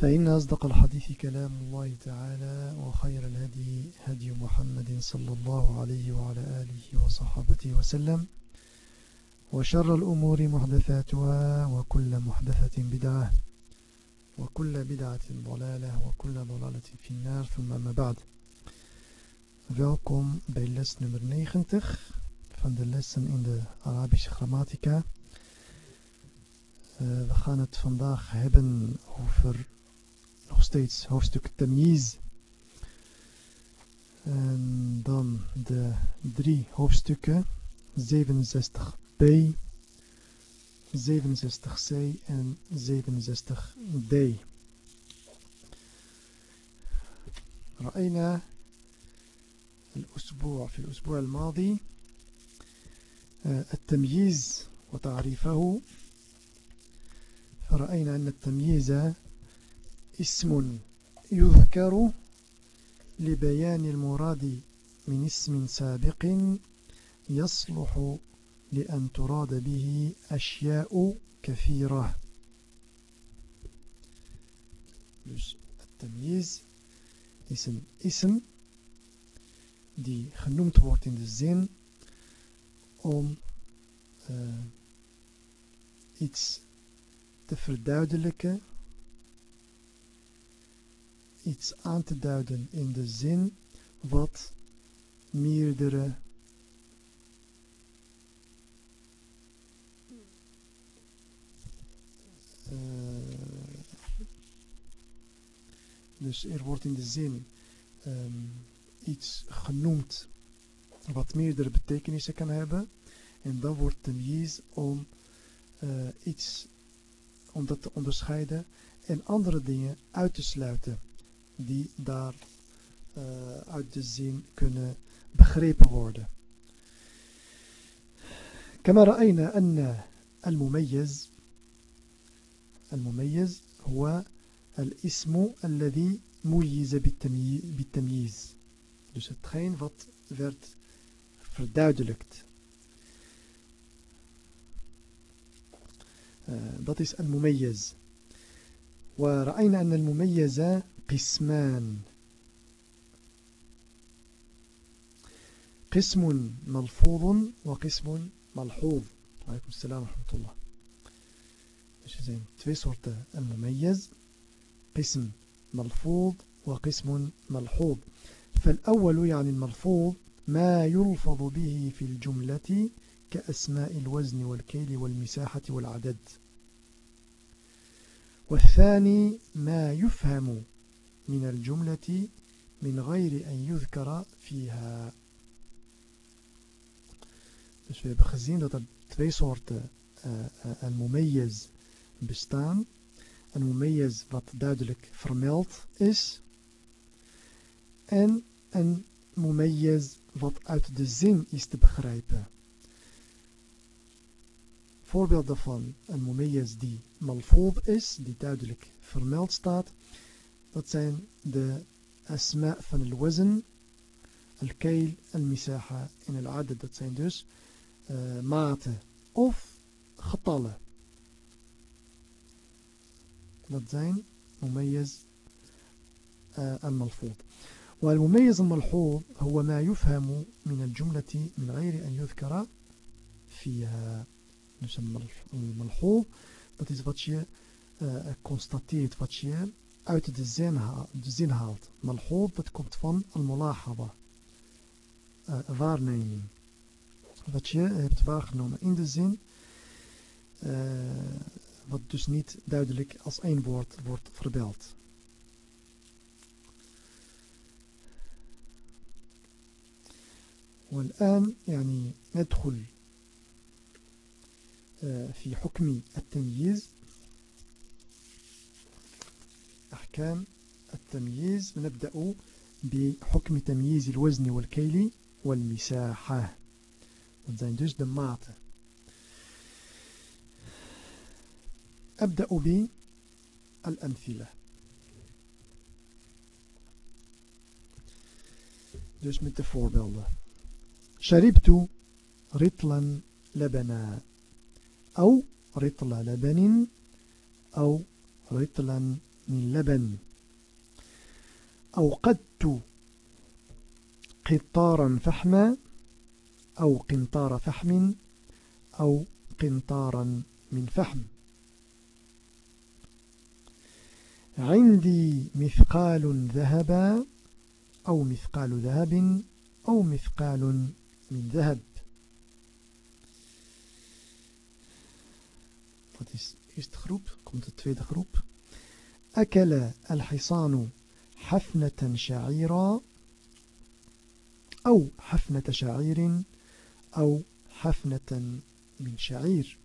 فإن أصدق الحديث كلام الله تعالى وخير الهدي هدي محمد صلى الله عليه وعلى آله وصحبه وسلم وشر الأمور محدثاتها وكل محدثة بدعة وكل بدعة ضلالة وكل ضلالة في النار ثم ما بعد Welkom bij les nummer 90 van de lessen in de Arabische grammatica. Uh, we gaan het vandaag hebben over nog steeds hoofdstuk Tamiz. En dan de drie hoofdstukken. 67b, 67c en 67d. رأينا الأسبوع في الأسبوع الماضي التمييز وتعريفه فرأينا أن التمييز اسم يذكر لبيان المراد من اسم سابق يصلح لأن تراد به أشياء كثيرة. التمييز. is een ism die genoemd wordt in de zin om uh, iets te verduidelijken iets aan te duiden in de zin wat meerdere uh, dus er wordt in de zin um, iets genoemd wat meerdere betekenissen kan hebben. En dan wordt tamyiz om uh, iets om dat te onderscheiden en andere dingen uit te sluiten die daar uh, uit de zin kunnen begrepen worden. كما رأينا أن المميز المميز هو الاسم الذي ميز بالتمييز dus hetgeen wat werd verduidelijkt uh, dat is المميز ورأينا أن المميز قسمان. قسم ملفوظ وقسم ملحوظ. عليكم السلام ورحمة الله. Dus er zijn المميز. قسم ملفوظ وقسم ملحوظ. فالأول يعني الملفوظ ما يلفظ به في الجملة كأسماء الوزن والكيل والمساحة والعدد. والثاني ما يفهم من الجملة من غير أن يذكر فيها Dus we hebben gezien dat er twee soorten uh, uh, een mumeyyaz bestaan. Een mumeyyaz wat duidelijk vermeld is. En een mumeyyaz wat uit de zin is te begrijpen. Voorbeeld daarvan, een mumeyyaz die malfood is, die duidelijk vermeld staat. Dat zijn de asma van al-wazn, al-kail, al-misaha en al-adad. Dat zijn dus uh, maten of getallen. Dat zijn uh, al-malfood. والمميز الملحوظ هو ما يفهم من الجملة من غير أن يذكر فيها Dus malhol, dat is wat je uh, constateert, wat je uit de zin, haal, de zin haalt. Malhol, dat komt van al-mulahaba, uh, waarneming. Wat je hebt waargenomen in de zin, uh, wat dus niet duidelijk als één woord wordt verbeld. والآن يعني ندخل في حكم التمييز أحكام التمييز نبدأ بحكم تمييز الوزن والكيل والمساحة. dat zijn dus أبدأ بالأمثلة. dus met de شربت رطلا لبنا أو رطل لبن أو رطلا من لبن أوقدت قطارا فحما أو قنطار فحم أو قنطارا من فحم عندي مثقال ذهب أو مثقال ذهب أو مثقال من ذهب Dat is de eerste groep. Komt de tweede groep. أكل الحصان حفنة شعيرا أو حفنة شعير أو حفنة من شعير.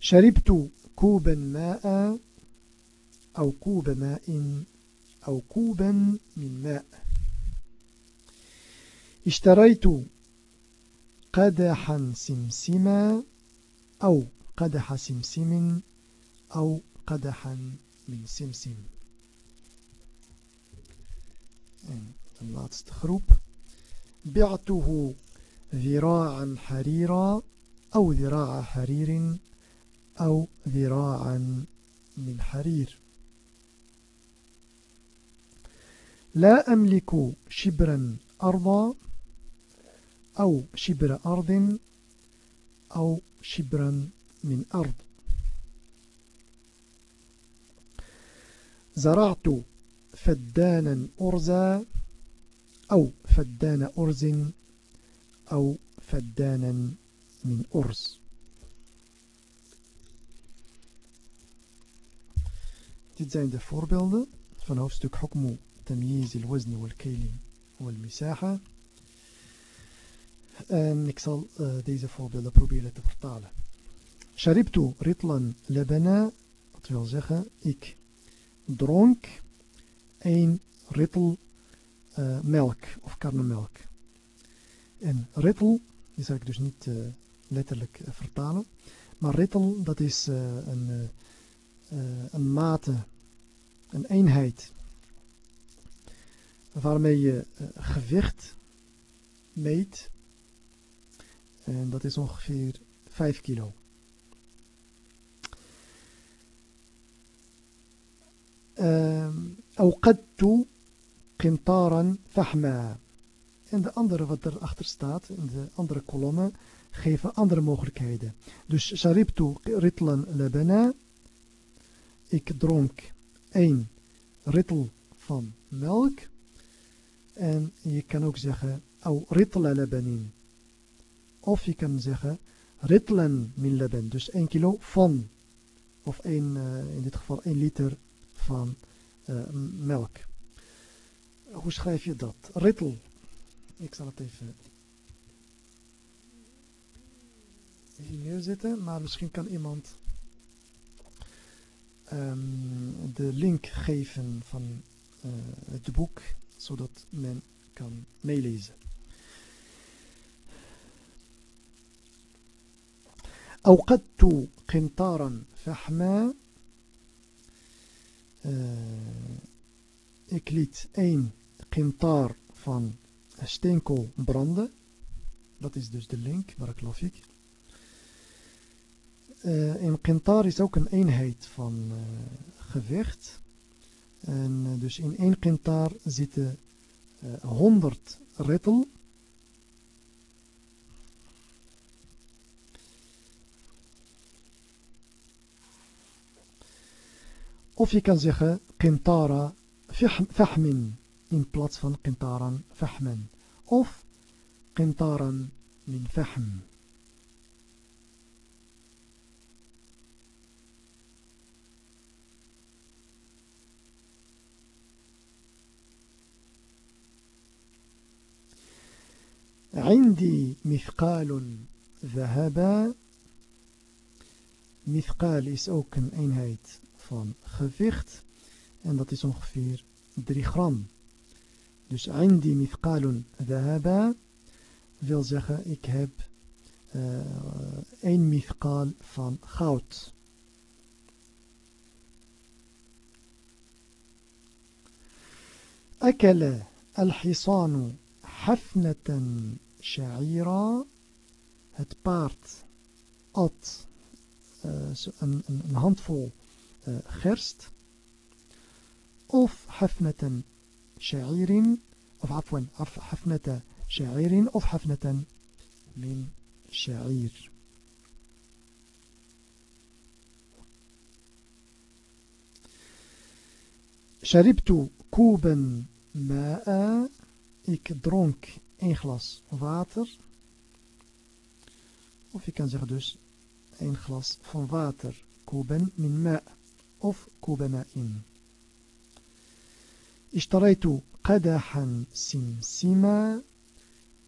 شربت كوبا ماء أو كوب ماء أو كوبا من ماء. اشتريت قدحا سمسما أو قدح سمسم أو قدحا من سمسم. en groep بعته ذراعا حريرا أو ذراع حرير أو ذراعا من حرير. لا أملك شبرا أرضا أو شبر أرض أو شبرا من أرض. زرعت فدانا أرزا أو فدان أرز أو فدانا من أرز Dit zijn de voorbeelden van hoofdstuk Hukmu Tamyiz al-Wazn wal-Kayli wal-Misaha. En ik zal uh, deze voorbeelden proberen te vertalen. Sharibtu ritlan labana, dat wil zeggen, ik dronk een rittel uh, melk of karnemelk. En rittel, die zal ik dus niet uh, letterlijk uh, vertalen, maar rittel dat is een, een mate, een eenheid waarmee je gewicht meet en dat is ongeveer 5 kilo. أوقدت قنطارا فحما en de andere wat erachter staat, in de andere kolommen, geven andere mogelijkheden. Dus sharibtu ritlan labana. Ik dronk één rittel van melk. En je kan ook zeggen, au ritla labanin. Of je kan zeggen, ritlan min laban. Dus 1 kilo van. Of 1, uh, in dit geval 1 liter van uh, melk. Hoe schrijf je dat? Rittel. Ik zal het even hier neerzetten, maar misschien kan iemand um, de link geven van uh, het boek, zodat men kan meelezen. أوقدت قنطارا فحما ik liet één qintar van steenkool branden. Dat is dus de link, baraklafik. Uh, en qintar is ook een eenheid van uh, gewicht. En dus in één qintar zitten 100 rittel. Of je kan zeggen qintara fahmin in plaats van qintaran fahman. Of qintaran min fahm. عندي مثقال ذهب مثقال is ook een eenheid van gewicht en dat is ongeveer 3 gram. Dus عندي مثقال ذهب wil zeggen ik heb uh, één mithqal van goud. أكل الحصان حفنة شعيرا het paard at uh, een, een, handvol uh, gerst of حفنة شعير of عفوا حفنة شعير of حفنة من شعير شربت كوبا ماء ik dronk een glas water of je kan zeggen dus een glas van water كوبا من ماء of كوب ماء اشتريت قدحا سمسما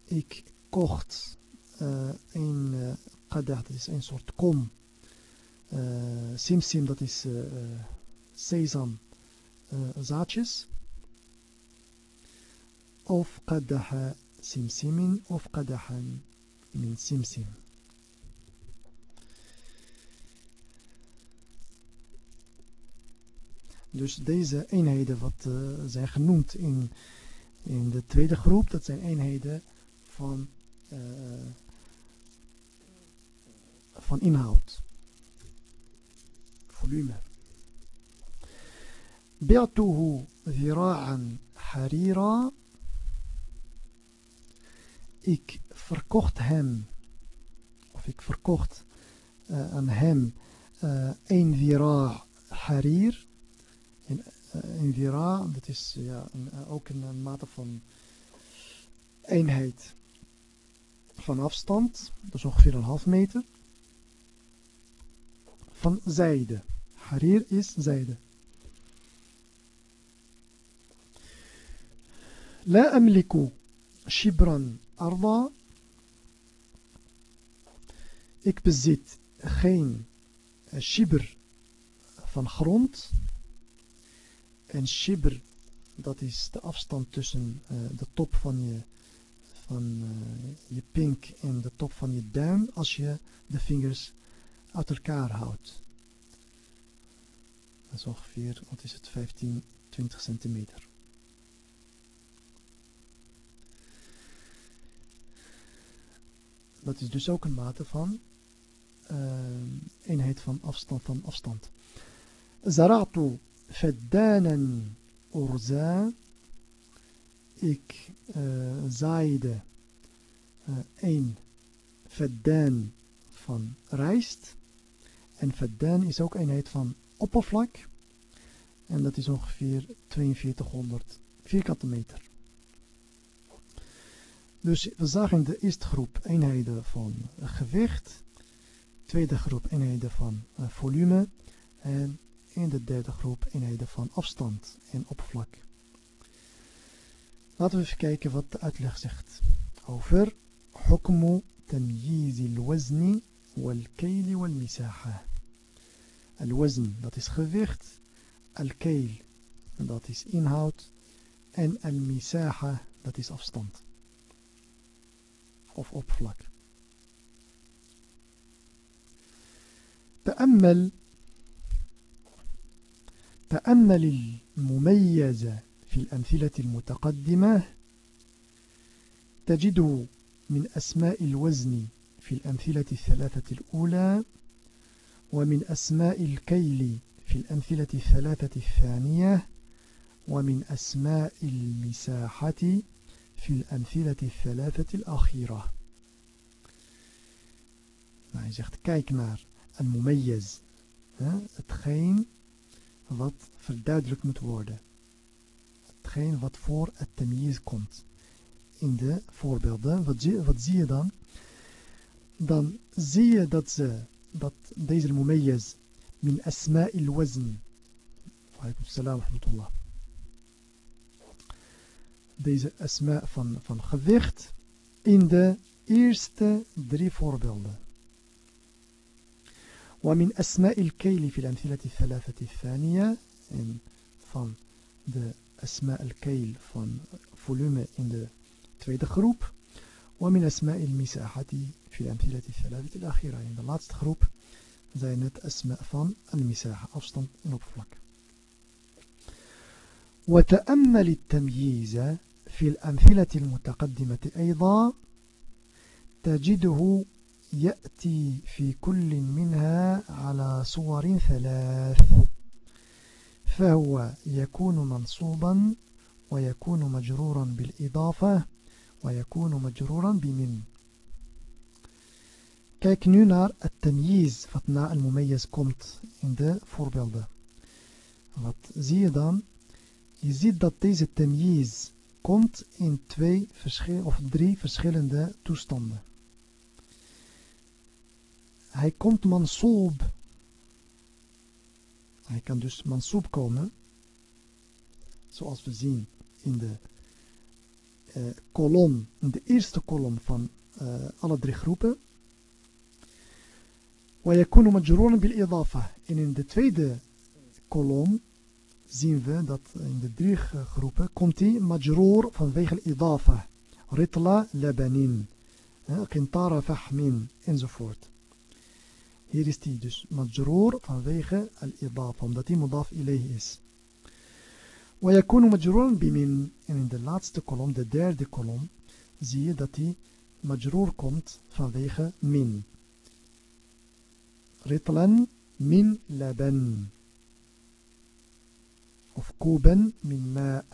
ik kocht uh, een uh, qadah, dat is een soort kom. Uh, simsim, dat is uh, sesam zaadjes. Of qadaha simsimin of qadahan min simsim. Dus deze eenheden wat uh, zijn genoemd in, in de tweede groep, dat zijn eenheden van uh, van inhoud. Volume. بعته ذراعا حريرا ik verkocht hem of ik verkocht uh, aan hem uh, een vira harir een, uh, een vira dat is ja, een, ook een, een mate van eenheid van afstand dat is ongeveer een half meter van zijde. Harir is zijde. لا أملك شبرا أرضا Ik bezit geen shibr van grond. en shibr, dat is de afstand tussen uh, de top van je, van, uh, je pink en de top van je duim als je de vingers uit elkaar houdt. Dat is ongeveer, wat is het, 15, 20 centimeter. Dat is dus ook een mate van uh, eenheid van afstand van afstand. Zaratu feddanan urza. Ik uh, zaaide uh, een feddan van rijst. En faddan is ook eenheid van oppervlak. En dat is ongeveer 4200 vierkante meter. Dus we zagen in de eerste groep eenheden van gewicht. Tweede groep eenheden van uh, volume. En in de derde groep eenheden van afstand en oppervlak. Laten we even kijken wat de uitleg zegt over حكم تمييز الوزن والكيل والمساحة الوزن dat is gewicht الكيل dat is inhoud en المساحة dat is afstand of oppervlak تأمل تأمل المميز في الأمثلة المتقدمة تجده من أسماء الوزن في الأمثلة الثلاثة الأولى ومن أسماء الكيل في الأمثلة الثلاثة الثانية ومن أسماء المساحة في الأمثلة الثلاثة الأخيرة. Hij zegt kijk naar mumayyaz hetgeen wat verduidelijkt moet worden. Hetgeen wat voor het tamyiz komt. In de voorbeelden wat zie, wat zie je dan? Dan zie je dat, ze, dat deze mumayyaz min asma'il wazn alaikum salam rahmatullah. Deze asma van, van gewicht in de eerste drie voorbeelden ومن أسماء الكيل في الأمثلة الثلاثة الثانية van de Asma al-Kail van volume in de tweede groep. ومن أسماء المساحة في الأمثلة الثلاثة الأخيرة. In de laatste groep zijn asma van al-misaha, afstand en oppervlak. وتأمل التمييز في الأمثلة المتقدمة أيضا تجده يأتي في كل منها على صور ثلاث فهو يكون منصوبا ويكون مجرورا بالإضافة ويكون مجرورا بمن Kijk nu naar التمييز wat na المميز komt in de voorbeelden wat zie je dan? Je ziet dat deze temiz komt in twee of drie verschillende toestanden. Hij komt mansoob. Hij kan dus mansoob komen. Zoals we zien in de uh, kolom, in de eerste kolom van uh, alle drie groepen. ويكون مجرورا بالإضافة en in de tweede kolom zien we dat in de drie groepen komt hij majroor vanwege idafa ritla labanin qintara fahmin enzovoort hier is hij dus majroor vanwege al-idafa omdat hij mudaf ilayhi is ويكون مجرورا بمن en in de laatste kolom de derde kolom zie je dat hij majroor komt vanwege min رطلا من لبن of koben min ma.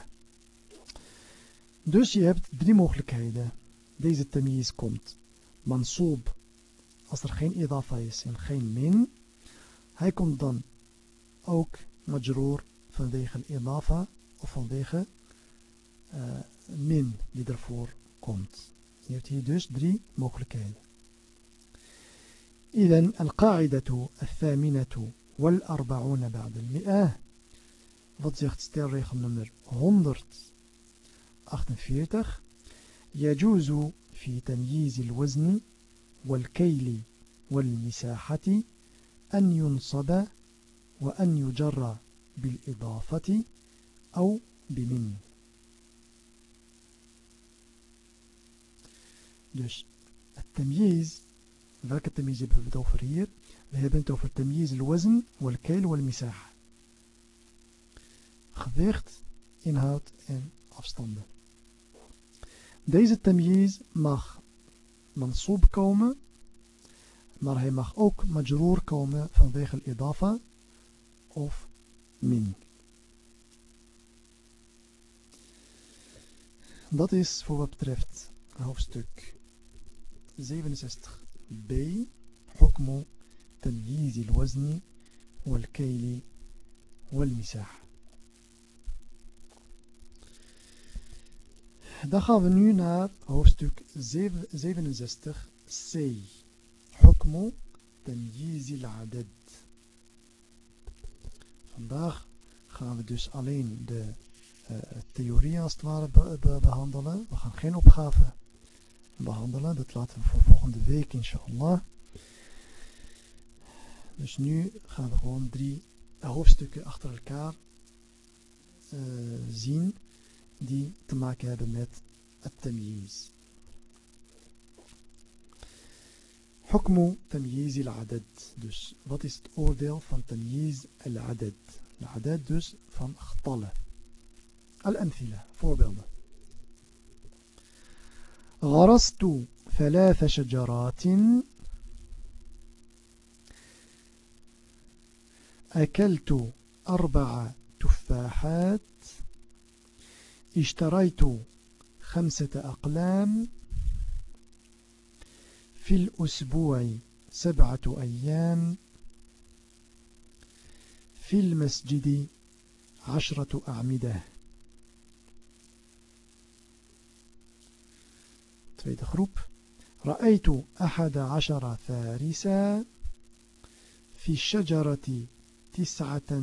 Dus je hebt drie mogelijkheden. Deze tamiz komt. Mansoob, als er geen idafa is en geen min. Hij komt dan ook majroor vanwege idafa of vanwege uh, min die ervoor komt. Je hebt hier dus drie mogelijkheden. إذا القاعدة الثامنة والأربعون بعد المئة Wat zegt stelregel nummer 148 يجوز في تمييز الوزن والكيل والمساحة أن ينصب وأن يجر بالإضافة أو بمن Dus het tamyiz welke tamyiz hebben we het over hier? We hebben het over tamyiz al-wazn wal-kail wal-misah. Gewicht, inhoud en afstanden. Deze tamyiz mag mansoob komen, maar hij mag ook majroor komen vanwege al-idafa of min. Dat is voor wat betreft hoofdstuk 67. B حكم تمييز الوزن والكيل والمساحة Dan gaan we nu naar hoofdstuk 67c. Hukmu tamyiz al-adad. Vandaag gaan we dus alleen de uh, theorie als het ware be be behandelen. We gaan geen opgave behandelen. Dat laten we voor volgende week inshallah. Dus nu gaan we gewoon drie hoofdstukken achter elkaar uh, zien die te maken hebben met het tamyiz. حكم تمييز العدد dus wat is het oordeel van تمييز العدد العدد dus van getallen الأمثلة voorbeelden غرست ثلاث شجرات أكلت أربع تفاحات اشتريت خمسة أقلام في الأسبوع سبعة أيام في المسجد عشرة groep. رأيت أحد عشر فارسا في الشجرة تسعة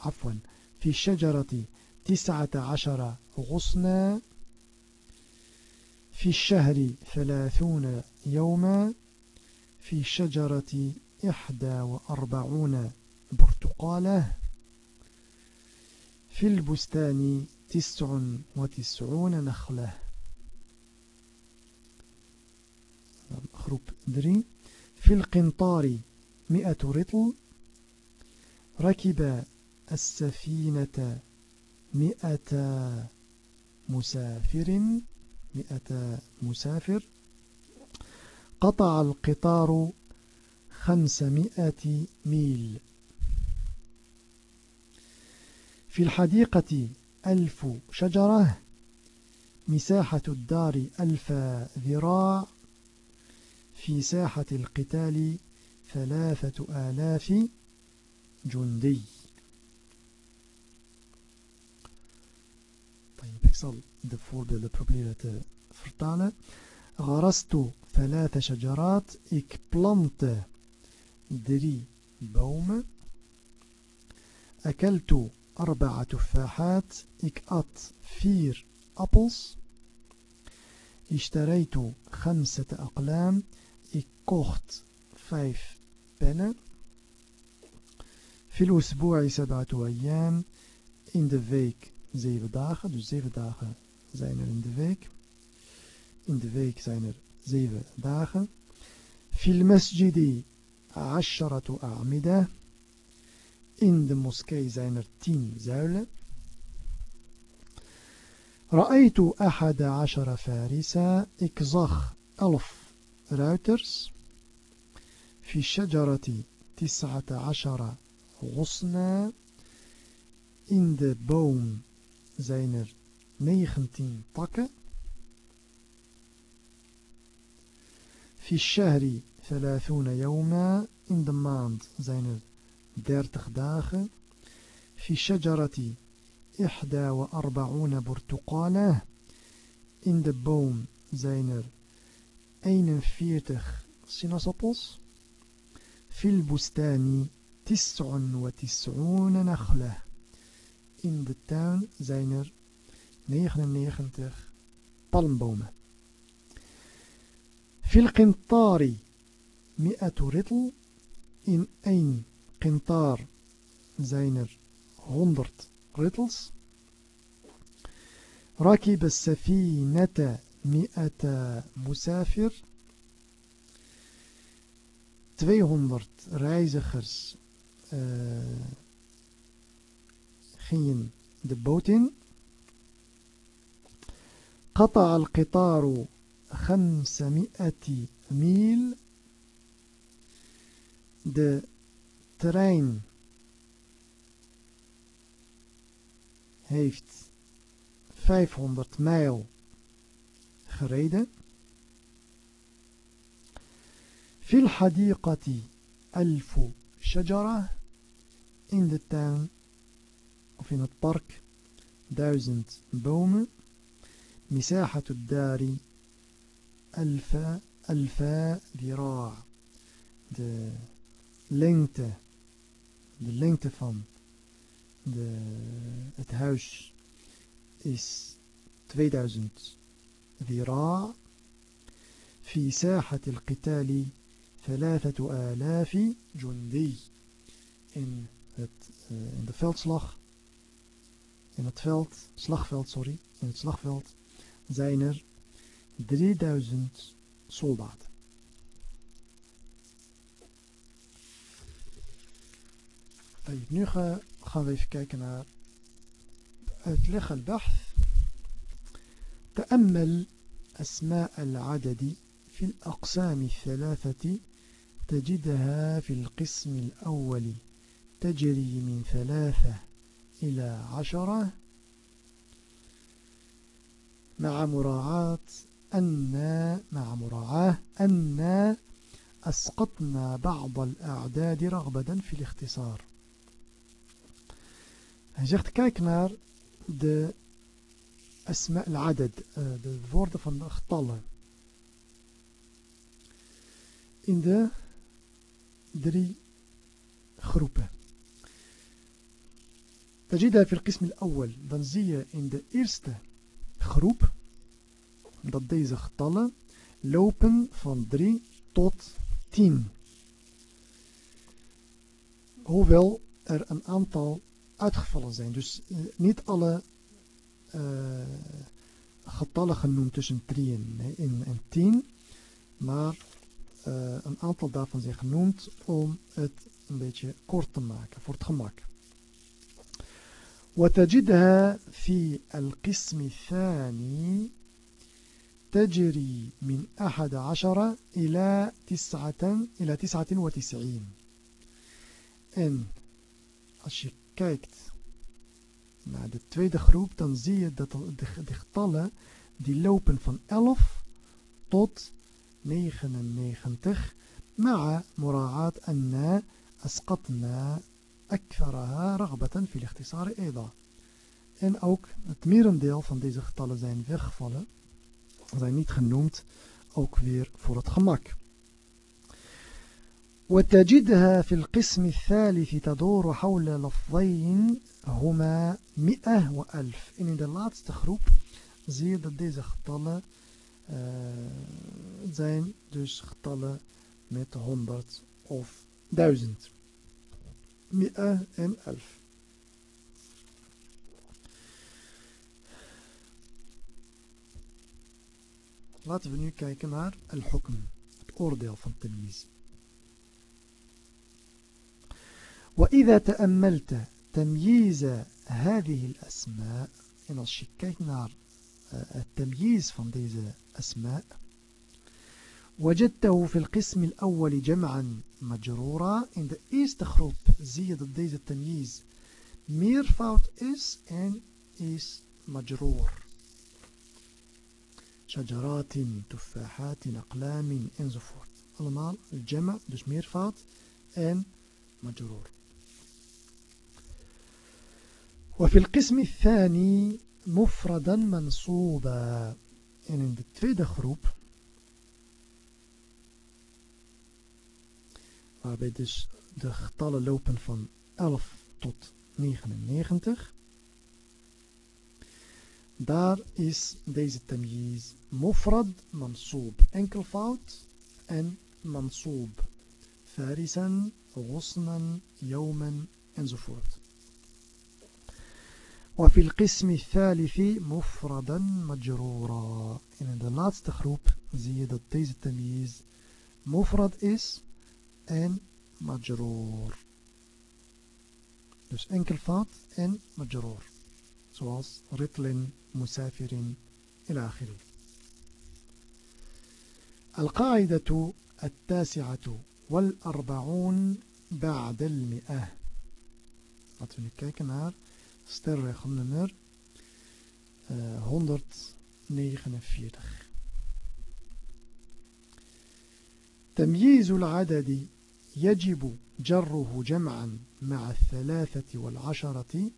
عفوا في الشجرة تسعة عشر غصنا في الشهر ثلاثون يوما في الشجرة إحدى وأربعون برتقالة في البستان تسع وتسعون نخلة. groep 3 في القنطار مئة رطل. ركب السفينة مئة مسافر مئة مسافر. قطع القطار خمسمائة ميل. في الحديقة ألف شجرة مساحة الدار ألف ذراع. في ساحة القتال ثلاثة آلاف جندي طيب ik zal de voorbeelden proberen te vertalen. غرست ثلاث شجرات ik plantte drie bomen أكلت أربع تفاحات ik at vier appels اشتريت خمسة أقلام ik kocht vijf pennen في الأسبوع سبعة أيام in de week zeven dagen dus zeven dagen zijn er in de week in de week zijn er zeven dagen في المسجد عشرة أعمدة in de moskee zijn er tien zuilen رأيت أحد عشر فارسا ik zag elf ruiters في الشجرة تسعة عشر غصنا in de boom zijn er 19 takken. في الشهر ثلاثون يوما in de maand zijn er 30 dagen. في الشجرة إحدى وأربعون برتقالة in de boom zijn er 41 sinaasappels. في البستان تسع وتسعون نخلة In de tuin zijn er 99 palmbomen. Fil qintari mi'atu ritel. In één qintar zijn er 100 rittels. Rakib safinata mi'ata musafir. 200 reizigers uh, gingen de boot in. قطع القطار 500 ميل de trein heeft 500 mijl gereden. في الحديقة ألف شجرة in de tuin of in het park duizend bomen مساحة الدار ألف ألف ذراع de lengte de lengte van de, het huis is 2000 ذراع في ساحة القتال ثلاثة آلاف جندي in, het, uh, in de veldslag in het veld, slagveld sorry, in het slagveld zijn er 3000 soldaten. Nu gaan we even kijken naar uitleg al-bahth. تأمل أسماء العدد في الأقسام الثلاثة تجدها في القسم الأول تجري من ثلاثة إلى عشرة مع مراعاة أن مع مراعاة أن أسقطنا بعض الأعداد رغبة في الاختصار. هجت كايكنار د أسماء العدد د الورد فن اختلا. إن دري groepen. تجدها في القسم الأول dan zie je in de eerste groep dat deze getallen lopen van 3 tot 10 hoewel er een aantal uitgevallen zijn dus niet alle uh, getallen genoemd tussen 3 en, en 10. Maar uh, een aantal daarvan zijn genoemd om het een beetje kort te maken voor het gemak. وتجدها في القسم الثاني تجري من أحد عشر إلى تسعة إلى تسعة وتسعين. En als je kijkt naar de tweede groep, dan zie je dat de, de getallen die lopen van 11 tot 99 مع مراعاة أن أسقطنا أكثرها رغبة في الاختصار أيضا En ook het merendeel van deze getallen zijn weggevallen, zijn niet genoemd, ook weer voor het gemak. وتجدها في القسم الثالث تدور حول لفظين هما مئة وألف en in de laatste groep zie je dat deze getallen uh, zijn dus getallen met 100 of 1000 مئة Laten ألف nu kijken naar Al-Hukm, het oordeel van Tamiz. وإذا تأملت تمييز هذه الأسماء إن الشكاك نار آه، التمييز فان ديزة أسماء وجدته في القسم الأول جمعا مجرورا in the east group. zie je dat deze tamiz meervoud is en is مجرور. شجرات تفاحات أقلام انزفورت المال الجمع dus meervoud ان مجرور. وفي القسم الثاني مفردا منصوبا. And in the tweede groep waarbij dus de getallen lopen van 11 tot 99 daar is deze tamyiz mufrad mansoob enkelvoud en mansoob farisan, ghusnan, yawman enzovoort وفي القسم الثالث مفردا مجرورا in de laatste groep zie je dat deze tamyiz mufrad is en majroor dus enkelvoud en majroor zoals ritlin, musafirin ila akhiri القاعدة التاسعة والأربعون بعد المئة laten we nu kijken naar sterregel nummer uh, 149 تمييز العدد يجب جره جمعا مع الثلاثة والعشرة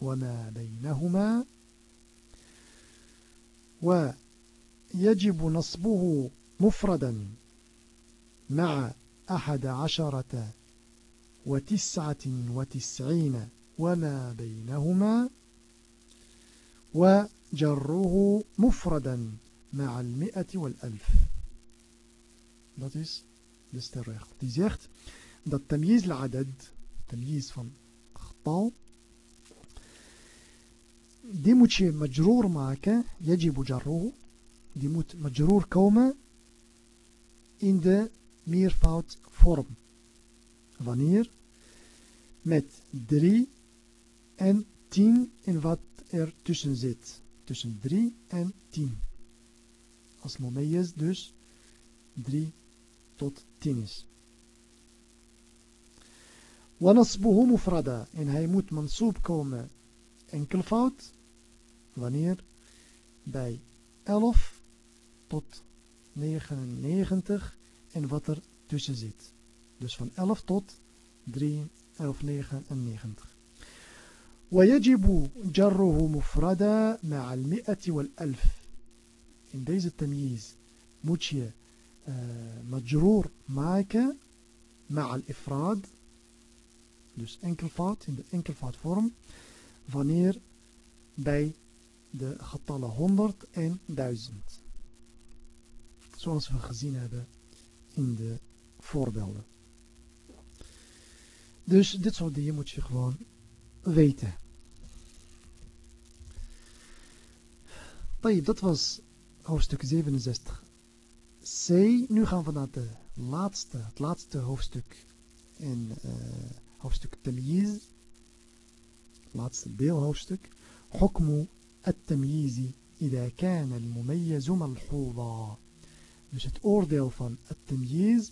وما بينهما. ويجب نصبه مفردا مع أحد عشرة وتسعة وتسعين وما بينهما. وجره مفردا مع المئة والألف. Dat is de sterregel. Die zegt dat tamyiz al-adad, tamyiz van getal, die moet je majroor maken, yajibu die moet majroor komen in de meervoud vorm. Wanneer? Met 3 en 10 in wat er tussen zit. Tussen 3 en 10. Als is dus 3 tot 10 is. ونصبه مفردا en hij moet mansoob komen enkelvoud wanneer bij 11 tot 99 en wat er tussen zit. Dus van 11 tot 3 of 99. ويجب جره مفردا مع المئة والألف in deze tamyiz moet je uh, eh, majroor maken ma'al ifraad. Dus enkelvoud in de enkelvoudvorm. Wanneer bij de getallen 100 en 1000. Zoals we gezien hebben in de voorbeelden. Dus dit soort dingen moet je gewoon weten. Dat was hoofdstuk 67. C. Nu gaan we naar de laatste, het laatste hoofdstuk in uh, hoofdstuk Tamyiz. laatste deelhoofdstuk. حكم التمييز إذا كان المميز ملحوظا. Dus het oordeel van التمييز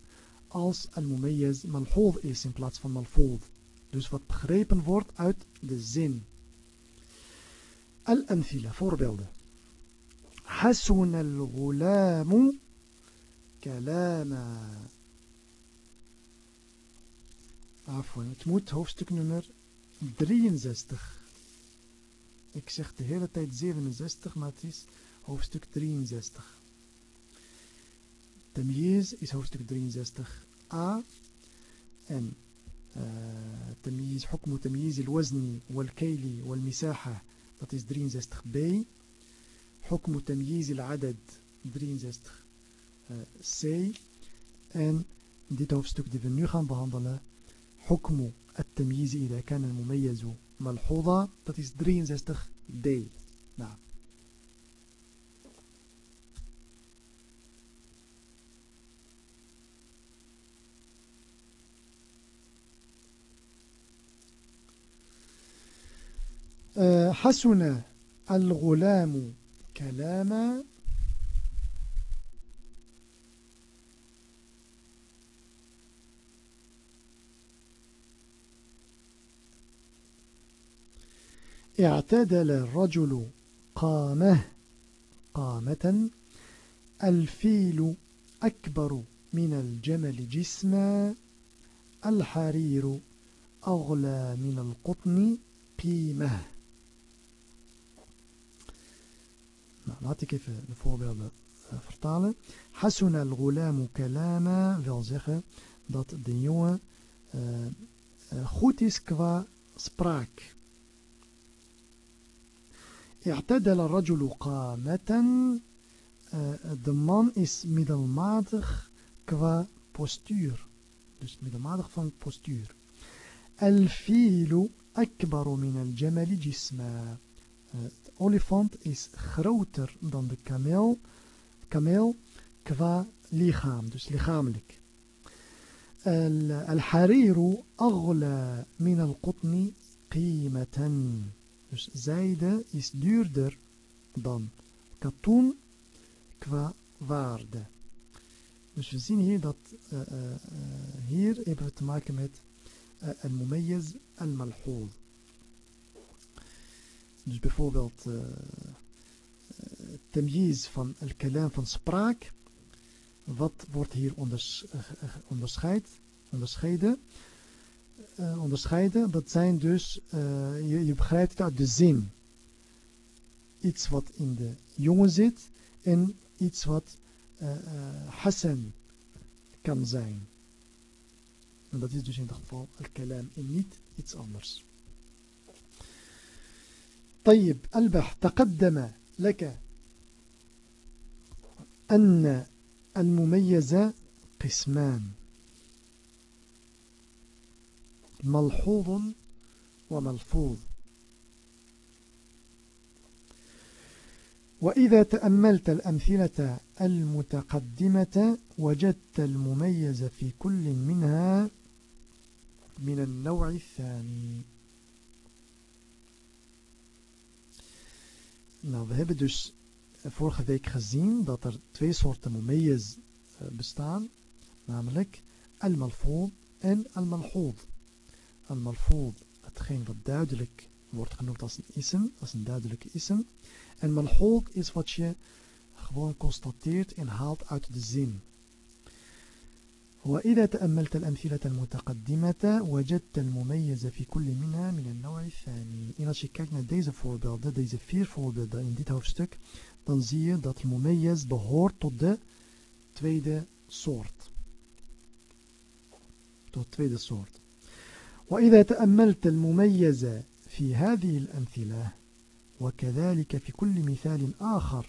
als al-mumayyiz malhoud is in plaats van malfoud. Dus wat begrepen wordt uit de zin. Al-amthila, voorbeelden. حسن الغلام كلاما Afwan, het moet hoofdstuk nummer 63. Ik zeg de hele tijd 67, maar het is hoofdstuk 63. Tamjiz is hoofdstuk 63a. En tamjiz, hukmu tamjiz al-wazni, wal-kayli, wal-misaha, dat is 63b. Hukmu tamjiz al-adad, 63 C. En dit hoofdstuk die we nu gaan behandelen, Hukmu at-tamyiz ila kana al-mumayyiz malhuda, dat is 63D. Nou. حسن الغلام كلاما اعتدل الرجل قامه قامة الفيل أكبر من الجمل جسما الحرير أغلى من القطن قيمه Nou, laat ik even de voorbeelden uh, vertalen. Hasuna al-ghulamu kalama wil zeggen dat de jongen uh, uh, goed is qua spraak. اعتدل الرجل قامة de man is middelmatig qua postuur. Dus middelmatig van postuur. الفيل أكبر من الجمل جسما olifant is groter dan de kameel, kameel qua lichaam, dus lichamelijk. الحرير أغلى من القطن قيمة Dus zijde is duurder dan katoen qua waarde. Dus we zien hier dat uh, uh, hier hebben we te maken met uh, al-mumayyiz al-malhoud. Dus bijvoorbeeld uh, temyiz van al-kalam van spraak. Wat wordt hier onders, onderscheid, onderscheiden? Uh, onderscheiden, dat zijn dus, uh, je, je begrijpt het uit de zin. Iets wat in de jongen zit en iets wat uh, Hassan kan zijn. En dat is dus in dit geval al-kalam en niet iets anders. طيب البح تقدم لك أن المميز قسمان ملحوظ وملفوظ وإذا تأملت الأمثلة المتقدمة وجدت المميز في كل منها من النوع الثاني Nou, we hebben dus vorige week gezien dat er twee soorten mumayyiz bestaan, namelijk al-malfoud en al-malhoud. Al-malfoud, hetgeen wat duidelijk wordt genoemd als een ism, als een duidelijke ism. En malhoud is wat je gewoon constateert en haalt uit de zin. وإذا تأملت الأمثلة المتقدمة وجدت المميز في كل منها من النوع الثاني. En als je kijkt naar deze voorbeelden, deze vier voorbeelden in dit hoofdstuk, dan zie je dat mumayyiz behoort tot de tweede soort. Tot de tweede soort. وإذا تأملت المميز في هذه الأمثلة وكذلك في كل مثال آخر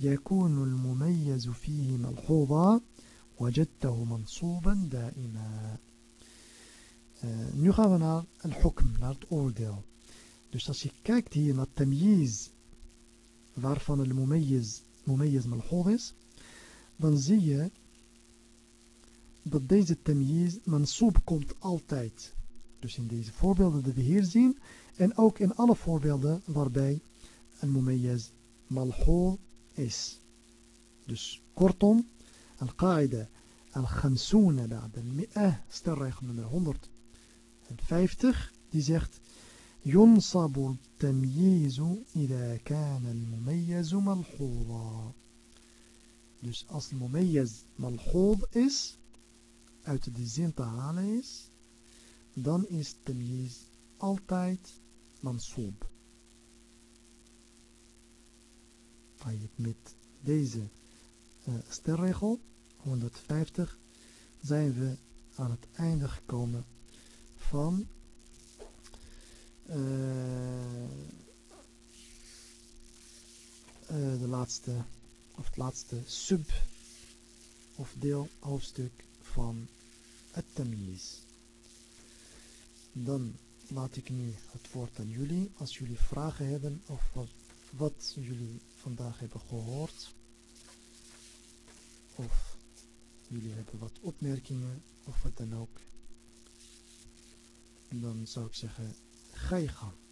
يكون المميز فيه ملحوظا وجدته منصوبا دائما uh, nu gaan we naar al-hukm, naar het oordeel. Dus als je kijkt hier naar tamyiz, waarvan het mumayyiz, mumayyiz malhoud is, dan zie je dat deze tamyiz mansoob komt altijd. Dus in deze voorbeelden die we hier zien en ook in alle voorbeelden waarbij een mumayyiz malhoud is. Dus kortom, al-qaida al-khamsoona ba'd al-mi'ah, stelregel nummer 150, die zegt ينصب التمييز إذا كان المميز ملحوظا Dus als المميز ملحوظ is, uit de zin te halen is, dan is tamyiz altijd mansoob. Met deze uh, sterregel, 150, zijn we aan het einde gekomen van uh, uh, de laatste, of het laatste sub, of deel, hoofdstuk van het tamyiz. Dan laat ik nu het woord aan jullie. Als jullie vragen hebben of wat, jullie vandaag hebben gehoord. Of jullie hebben wat opmerkingen of wat dan ook. Dan zou ik zeggen, ga je gang.